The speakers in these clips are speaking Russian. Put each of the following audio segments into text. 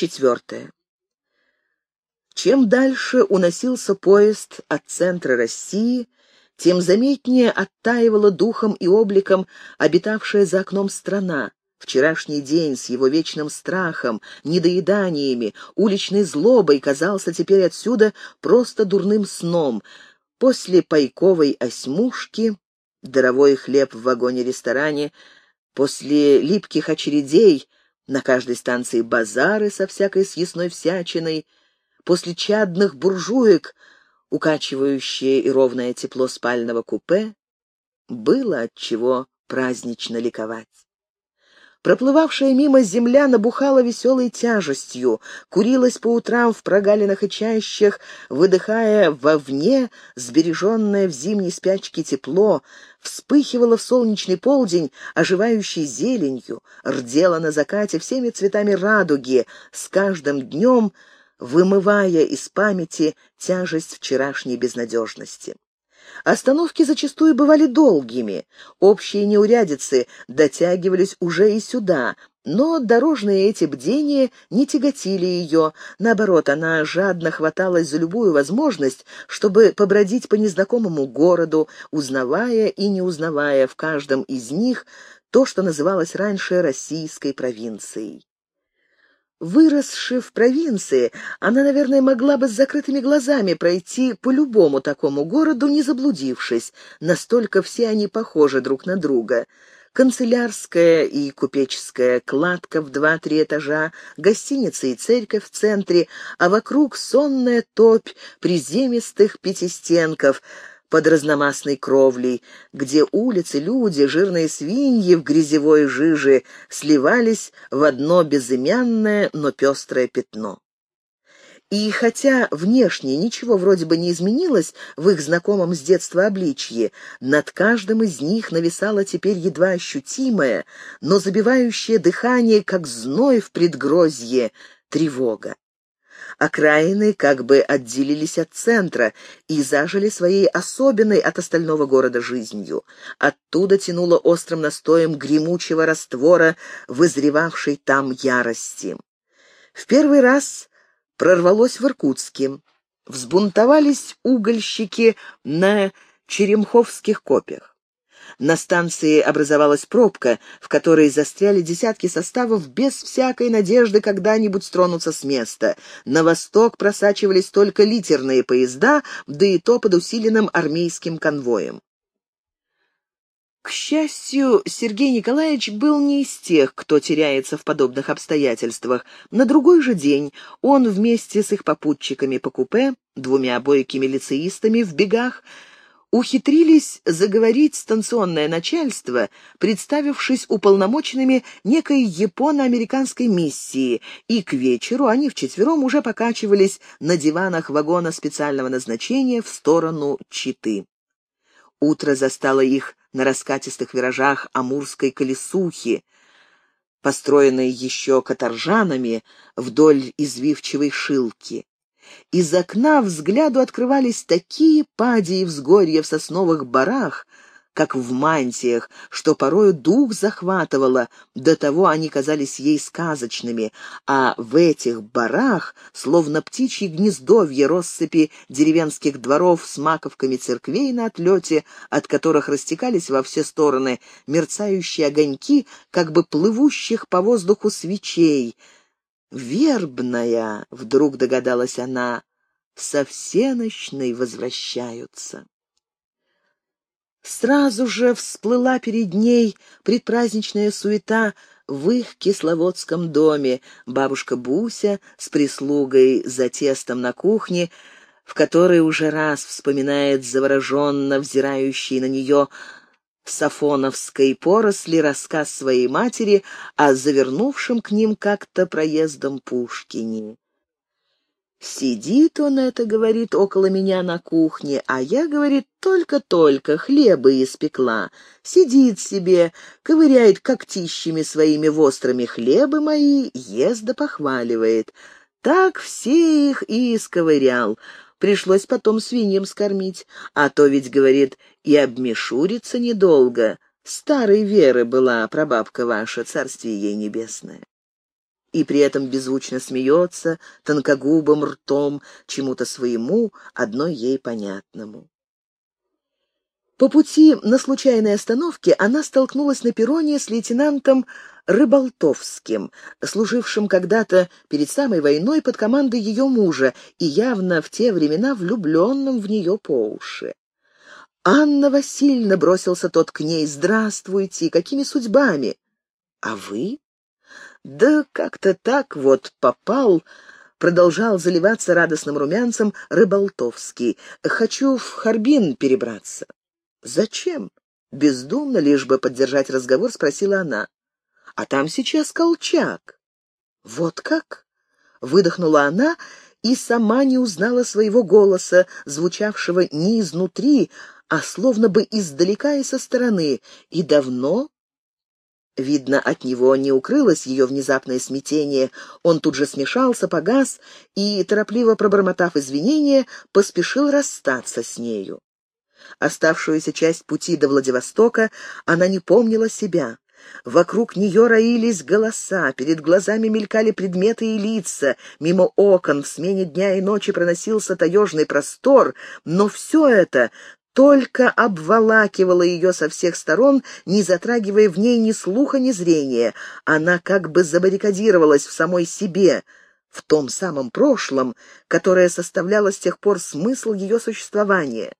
Четвертое. Чем дальше уносился поезд от центра России, тем заметнее оттаивала духом и обликом обитавшая за окном страна. Вчерашний день с его вечным страхом, недоеданиями, уличной злобой казался теперь отсюда просто дурным сном. После пайковой осьмушки, даровой хлеб в вагоне-ресторане, после липких очередей, на каждой станции базары со всякой съестной всячиной, после чадных буржуек, укачивающее и ровное тепло спального купе, было от чего празднично ликовать. Проплывавшая мимо земля набухала веселой тяжестью, курилась по утрам в прогалинах и чащах, выдыхая вовне сбереженное в зимней спячке тепло, вспыхивала в солнечный полдень, оживающей зеленью, рдела на закате всеми цветами радуги, с каждым днем вымывая из памяти тяжесть вчерашней безнадежности. Остановки зачастую бывали долгими, общие неурядицы дотягивались уже и сюда, но дорожные эти бдения не тяготили ее, наоборот, она жадно хваталась за любую возможность, чтобы побродить по незнакомому городу, узнавая и не узнавая в каждом из них то, что называлось раньше российской провинцией. Выросши в провинции, она, наверное, могла бы с закрытыми глазами пройти по любому такому городу, не заблудившись. Настолько все они похожи друг на друга. Канцелярская и купеческая кладка в два-три этажа, гостиница и церковь в центре, а вокруг сонная топь приземистых пятистенков — под разномастной кровлей, где улицы, люди, жирные свиньи в грязевой жиже сливались в одно безымянное, но пестрое пятно. И хотя внешне ничего вроде бы не изменилось в их знакомом с детства обличье, над каждым из них нависала теперь едва ощутимая, но забивающее дыхание, как зной в предгрозье, тревога. Окраины как бы отделились от центра и зажили своей особенной от остального города жизнью. Оттуда тянуло острым настоем гремучего раствора, вызревавшей там ярости. В первый раз прорвалось в Иркутске. Взбунтовались угольщики на черемховских копьях. На станции образовалась пробка, в которой застряли десятки составов без всякой надежды когда-нибудь стронуться с места. На восток просачивались только литерные поезда, да и то под усиленным армейским конвоем. К счастью, Сергей Николаевич был не из тех, кто теряется в подобных обстоятельствах. На другой же день он вместе с их попутчиками по купе, двумя бойкими лицеистами в бегах, ухитрились заговорить станционное начальство, представившись уполномоченными некой японо-американской миссии, и к вечеру они вчетвером уже покачивались на диванах вагона специального назначения в сторону Читы. Утро застало их на раскатистых виражах Амурской колесухи, построенной еще каторжанами вдоль извивчивой шилки. Из окна взгляду открывались такие пади и взгорья в сосновых барах, как в мантиях, что порою дух захватывало, до того они казались ей сказочными, а в этих барах, словно птичьи гнездовья россыпи деревенских дворов с маковками церквей на отлете, от которых растекались во все стороны мерцающие огоньки, как бы плывущих по воздуху свечей — Вербная, вдруг догадалась она, со всеночной возвращаются. Сразу же всплыла перед ней предпраздничная суета в их кисловодском доме. Бабушка Буся с прислугой за тестом на кухне, в которой уже раз вспоминает завороженно взирающий на нее сафоновской поросли рассказ своей матери о завернувшем к ним как-то проездом Пушкине. Сидит он, это говорит, около меня на кухне, а я, говорит, только-только хлеба испекла. Сидит себе, ковыряет когтищами своими вострыми хлебы мои, ест да похваливает. Так все их и исковырял. Пришлось потом свиньям скормить. А то ведь, говорит, и обмешуриться недолго. Старой веры была прабабка ваша, царствие ей небесное. и при этом беззвучно смеется, тонкогубым ртом, чему-то своему, одной ей понятному. По пути на случайной остановке она столкнулась на перроне с лейтенантом Рыболтовским, служившим когда-то перед самой войной под командой ее мужа и явно в те времена влюбленным в нее по уши. «Анна Васильевна!» — бросился тот к ней. «Здравствуйте! Какими судьбами?» «А вы?» «Да как-то так вот попал...» Продолжал заливаться радостным румянцем Рыболтовский. «Хочу в Харбин перебраться». «Зачем?» Бездумно, лишь бы поддержать разговор, спросила она. «А там сейчас Колчак». «Вот как?» — выдохнула она и сама не узнала своего голоса, звучавшего не изнутри, а словно бы издалека и со стороны. «И давно?» Видно, от него не укрылось ее внезапное смятение. Он тут же смешался, погас и, торопливо пробормотав извинения, поспешил расстаться с нею. Оставшуюся часть пути до Владивостока она не помнила себя. Вокруг нее роились голоса, перед глазами мелькали предметы и лица, мимо окон в смене дня и ночи проносился таежный простор, но все это только обволакивало ее со всех сторон, не затрагивая в ней ни слуха, ни зрения. Она как бы забаррикадировалась в самой себе, в том самом прошлом, которое составляло с тех пор смысл ее существования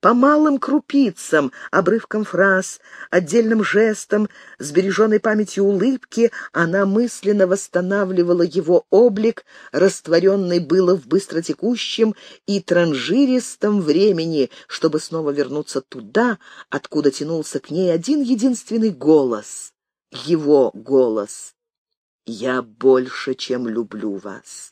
по малым крупицам, обрывкам фраз, отдельным жестам, сбереженной памятью улыбки, она мысленно восстанавливала его облик, растворенный было в быстротекущем и транжиристом времени, чтобы снова вернуться туда, откуда тянулся к ней один единственный голос, его голос. «Я больше, чем люблю вас».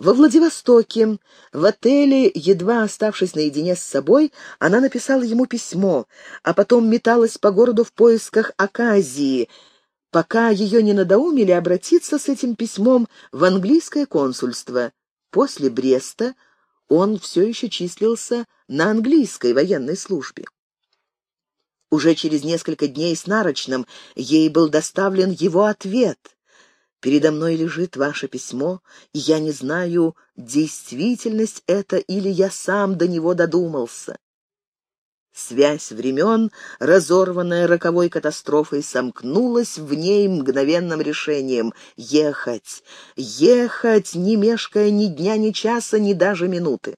Во Владивостоке, в отеле, едва оставшись наедине с собой, она написала ему письмо, а потом металась по городу в поисках оказии, пока ее не надоумили обратиться с этим письмом в английское консульство. После Бреста он все еще числился на английской военной службе. Уже через несколько дней с нарочным ей был доставлен его ответ — Передо мной лежит ваше письмо, и я не знаю, действительность это или я сам до него додумался. Связь времен, разорванная роковой катастрофой, сомкнулась в ней мгновенным решением — ехать, ехать, не мешкая ни дня, ни часа, ни даже минуты.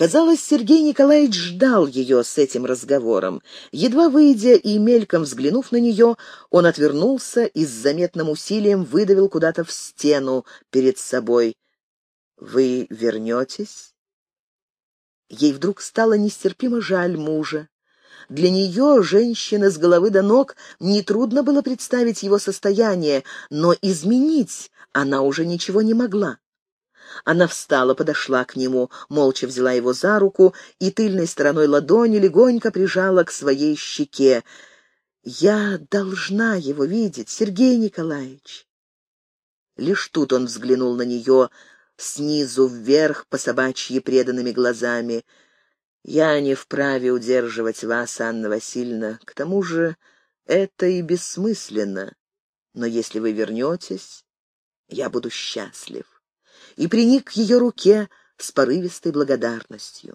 Казалось, Сергей Николаевич ждал ее с этим разговором. Едва выйдя и мельком взглянув на нее, он отвернулся и с заметным усилием выдавил куда-то в стену перед собой. «Вы вернетесь?» Ей вдруг стало нестерпимо жаль мужа. Для нее, женщины с головы до ног, нетрудно было представить его состояние, но изменить она уже ничего не могла. Она встала, подошла к нему, молча взяла его за руку и тыльной стороной ладони легонько прижала к своей щеке. «Я должна его видеть, Сергей Николаевич!» Лишь тут он взглянул на нее снизу вверх по собачьи преданными глазами. «Я не вправе удерживать вас, Анна Васильевна. К тому же это и бессмысленно. Но если вы вернетесь, я буду счастлив» и приник к ее руке с порывистой благодарностью.